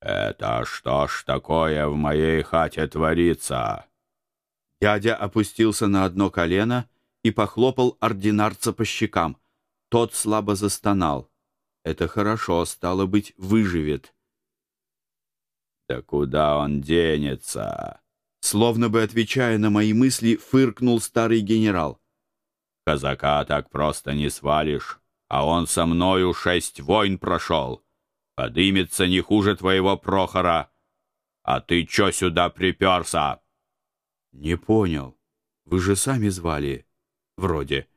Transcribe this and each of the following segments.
«Это что ж такое в моей хате творится?» Дядя опустился на одно колено и похлопал ординарца по щекам. Тот слабо застонал. «Это хорошо, стало быть, выживет». «Да куда он денется?» Словно бы отвечая на мои мысли, фыркнул старый генерал. «Казака так просто не свалишь, а он со мною шесть войн прошел. Подымется не хуже твоего Прохора. А ты чё сюда приперся?» «Не понял. Вы же сами звали. Вроде».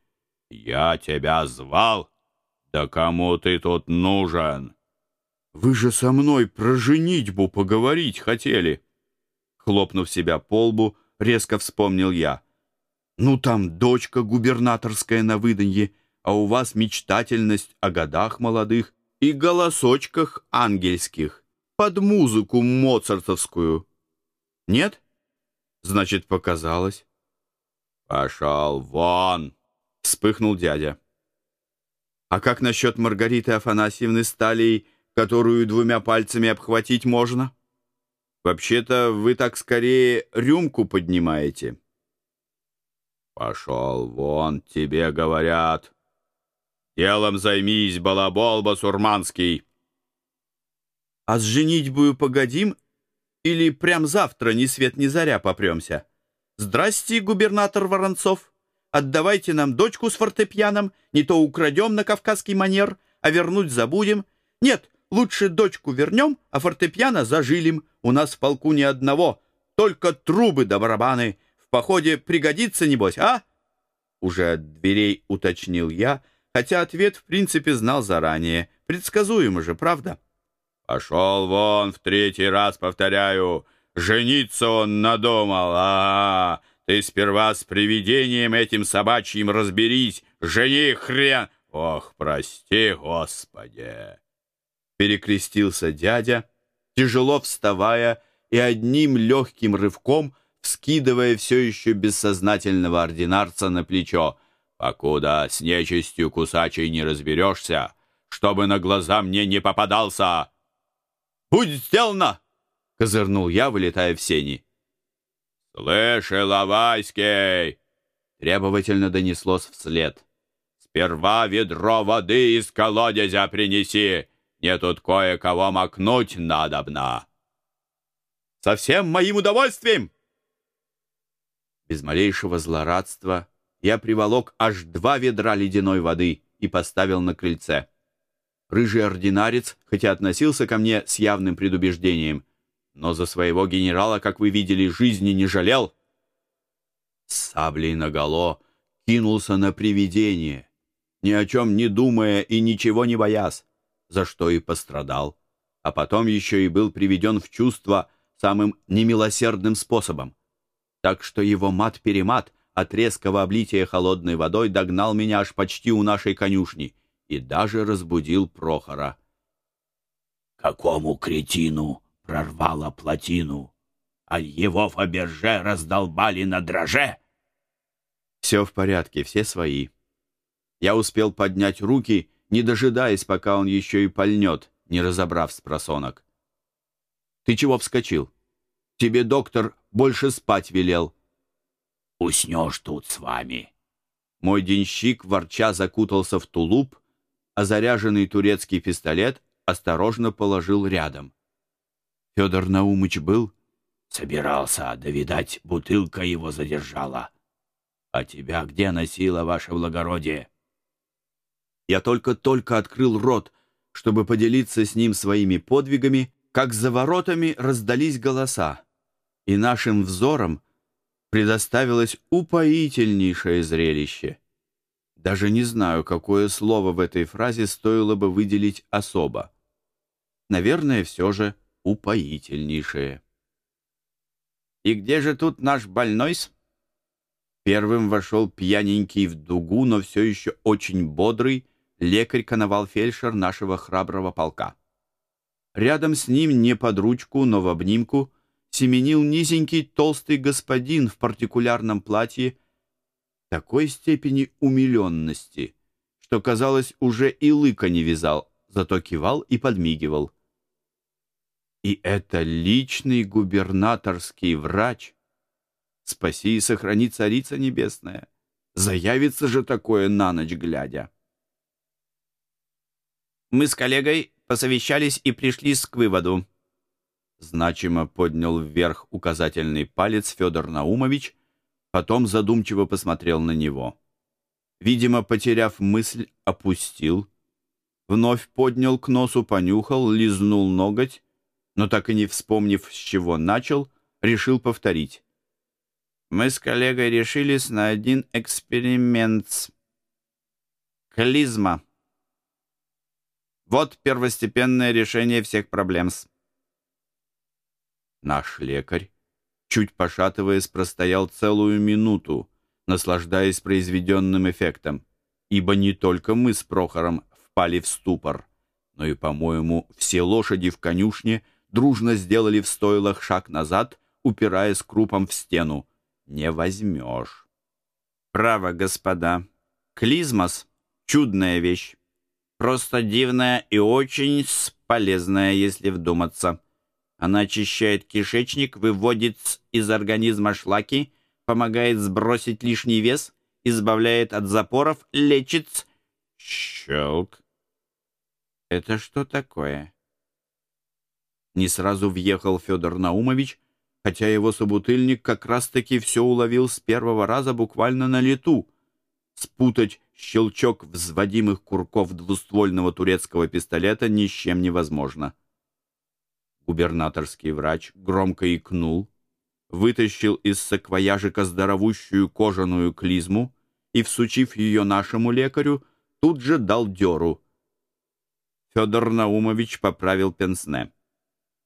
«Я тебя звал? Да кому ты тут нужен?» «Вы же со мной про женитьбу поговорить хотели». Хлопнув себя по лбу, резко вспомнил я. «Ну, там дочка губернаторская на выданье, а у вас мечтательность о годах молодых и голосочках ангельских под музыку моцартовскую. Нет? Значит, показалось. «Пошел вон!» — вспыхнул дядя. «А как насчет Маргариты Афанасьевны Сталей, которую двумя пальцами обхватить можно? Вообще-то вы так скорее рюмку поднимаете». «Пошел вон, тебе говорят!» Делом займись, балабол басурманский. А с женитьбою погодим или прям завтра ни свет ни заря попремся? Здрасте, губернатор Воронцов. Отдавайте нам дочку с фортепианом, не то украдем на кавказский манер, а вернуть забудем. Нет, лучше дочку вернем, а фортепиано зажилим. У нас в полку ни одного, только трубы да барабаны. В походе пригодится, небось, а? Уже от дверей уточнил я — хотя ответ в принципе знал заранее. Предсказуемо же, правда? «Пошел вон, в третий раз повторяю, жениться он надумал, а, -а, -а Ты сперва с привидением этим собачьим разберись, жени хрен! Ох, прости, Господи!» Перекрестился дядя, тяжело вставая и одним легким рывком вскидывая все еще бессознательного ординарца на плечо покуда с нечистью кусачей не разберешься, чтобы на глаза мне не попадался. «Будет сделано!» — козырнул я, вылетая в сени. «Слышь, Иловайский!» — требовательно донеслось вслед. «Сперва ведро воды из колодезя принеси, мне тут кое-кого макнуть надобно». «Со всем моим удовольствием!» Без малейшего злорадства я приволок аж два ведра ледяной воды и поставил на крыльце. Рыжий ординарец, хотя относился ко мне с явным предубеждением, но за своего генерала, как вы видели, жизни не жалел. С саблей наголо кинулся на привидение, ни о чем не думая и ничего не боясь, за что и пострадал, а потом еще и был приведен в чувство самым немилосердным способом. Так что его мат-перемат — от резкого облития холодной водой догнал меня аж почти у нашей конюшни и даже разбудил Прохора. «Какому кретину прорвало плотину, а его Фаберже раздолбали на дроже?» «Все в порядке, все свои». Я успел поднять руки, не дожидаясь, пока он еще и пальнет, не разобрав с просонок. «Ты чего вскочил? Тебе доктор больше спать велел» уснешь тут с вами». Мой денщик ворча закутался в тулуп, а заряженный турецкий пистолет осторожно положил рядом. Федор Наумыч был? Собирался, да, видать, бутылка его задержала. А тебя где носила, ваше благородие? Я только-только открыл рот, чтобы поделиться с ним своими подвигами, как за воротами раздались голоса, и нашим взором предоставилось упоительнейшее зрелище. Даже не знаю, какое слово в этой фразе стоило бы выделить особо. Наверное, все же упоительнейшее. «И где же тут наш больной-с?» Первым вошел пьяненький в дугу, но все еще очень бодрый лекарь-коновал-фельдшер нашего храброго полка. Рядом с ним, не под ручку, но в обнимку, семенил низенький толстый господин в партикулярном платье такой степени умиленности, что, казалось, уже и лыка не вязал, зато кивал и подмигивал. И это личный губернаторский врач. Спаси и сохрани царица небесная. Заявится же такое на ночь глядя. Мы с коллегой посовещались и пришли к выводу. Значимо поднял вверх указательный палец Федор Наумович, потом задумчиво посмотрел на него. Видимо, потеряв мысль, опустил. Вновь поднял к носу, понюхал, лизнул ноготь, но так и не вспомнив, с чего начал, решил повторить. Мы с коллегой решились на один эксперимент. Клизма. Вот первостепенное решение всех проблем. Наш лекарь, чуть пошатываясь, простоял целую минуту, наслаждаясь произведенным эффектом, ибо не только мы с Прохором впали в ступор, но и, по-моему, все лошади в конюшне дружно сделали в стойлах шаг назад, упираясь крупом в стену. Не возьмешь. Право, господа, клизмос — чудная вещь. Просто дивная и очень полезная, если вдуматься. Она очищает кишечник, выводит из организма шлаки, помогает сбросить лишний вес, избавляет от запоров, лечит... Щелк. Это что такое? Не сразу въехал Федор Наумович, хотя его собутыльник как раз-таки все уловил с первого раза буквально на лету. Спутать щелчок взводимых курков двуствольного турецкого пистолета ни с чем невозможно. Губернаторский врач громко икнул, вытащил из саквояжика здоровущую кожаную клизму и, всучив ее нашему лекарю, тут же дал дёру. Федор Наумович поправил пенсне.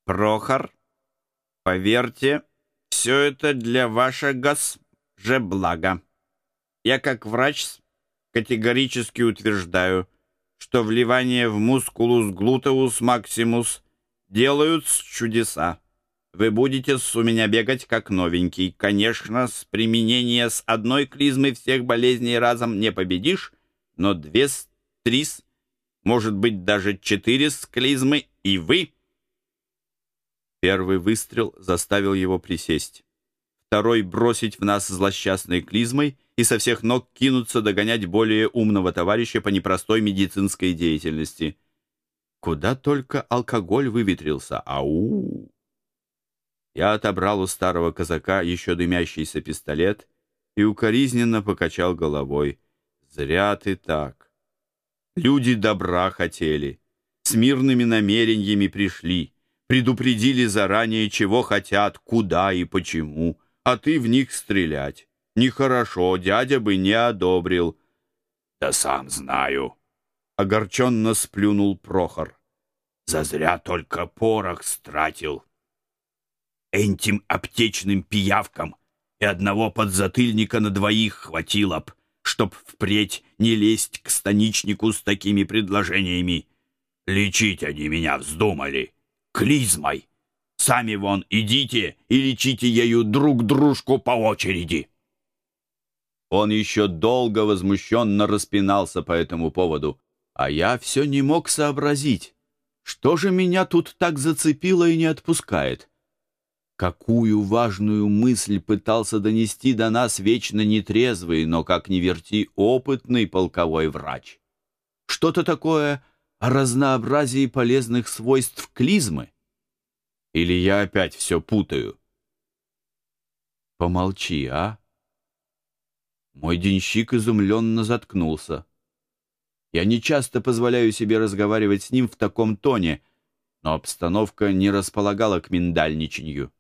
«Прохор, поверьте, все это для вашего же блага. Я как врач категорически утверждаю, что вливание в мускулус глутеус максимус делают чудеса. Вы будете у меня бегать как новенький. Конечно, с применения с одной клизмы всех болезней разом не победишь, но две, три, может быть даже четыре с клизмы, и вы Первый выстрел заставил его присесть. Второй — бросить в нас злосчастной клизмой и со всех ног кинуться догонять более умного товарища по непростой медицинской деятельности. Куда только алкоголь выветрился. Ау! Я отобрал у старого казака еще дымящийся пистолет и укоризненно покачал головой. Зря ты так. Люди добра хотели, с мирными намерениями пришли предупредили заранее, чего хотят, куда и почему, а ты в них стрелять. Нехорошо, дядя бы не одобрил. — Да сам знаю, — огорченно сплюнул Прохор. — Зазря только порох стратил. Этим аптечным пиявкам и одного подзатыльника на двоих хватило б, чтоб впредь не лезть к станичнику с такими предложениями. Лечить они меня вздумали. — клизмой. Сами вон идите и лечите ею друг дружку по очереди. Он еще долго возмущенно распинался по этому поводу, а я все не мог сообразить, что же меня тут так зацепило и не отпускает. Какую важную мысль пытался донести до нас вечно нетрезвый, но, как ни верти, опытный полковой врач. Что-то такое о разнообразии полезных свойств клизмы? Или я опять все путаю? Помолчи, а? Мой денщик изумленно заткнулся. Я не часто позволяю себе разговаривать с ним в таком тоне, но обстановка не располагала к миндальничанью.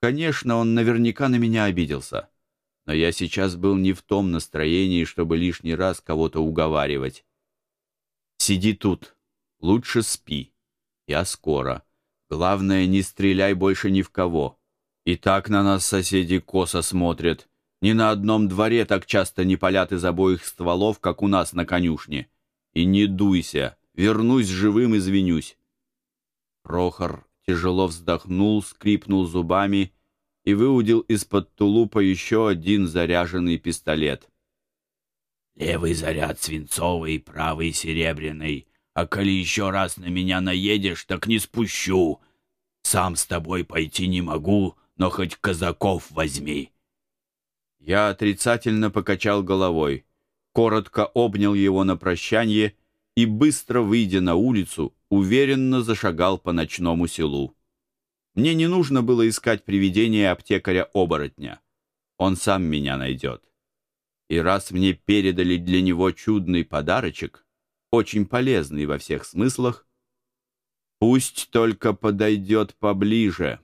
Конечно, он наверняка на меня обиделся, но я сейчас был не в том настроении, чтобы лишний раз кого-то уговаривать. Сиди тут. Лучше спи. Я скоро. Главное, не стреляй больше ни в кого. И так на нас соседи косо смотрят. Ни на одном дворе так часто не палят из обоих стволов, как у нас на конюшне. И не дуйся. Вернусь живым, извинюсь. Прохор тяжело вздохнул, скрипнул зубами и выудил из-под тулупа еще один заряженный пистолет. Левый заряд свинцовый, правый серебряный. А коли еще раз на меня наедешь, так не спущу. Сам с тобой пойти не могу, но хоть казаков возьми». Я отрицательно покачал головой, коротко обнял его на прощание и, быстро выйдя на улицу, уверенно зашагал по ночному селу. Мне не нужно было искать привидения аптекаря-оборотня. Он сам меня найдет. И раз мне передали для него чудный подарочек, очень полезный во всех смыслах, пусть только подойдет поближе.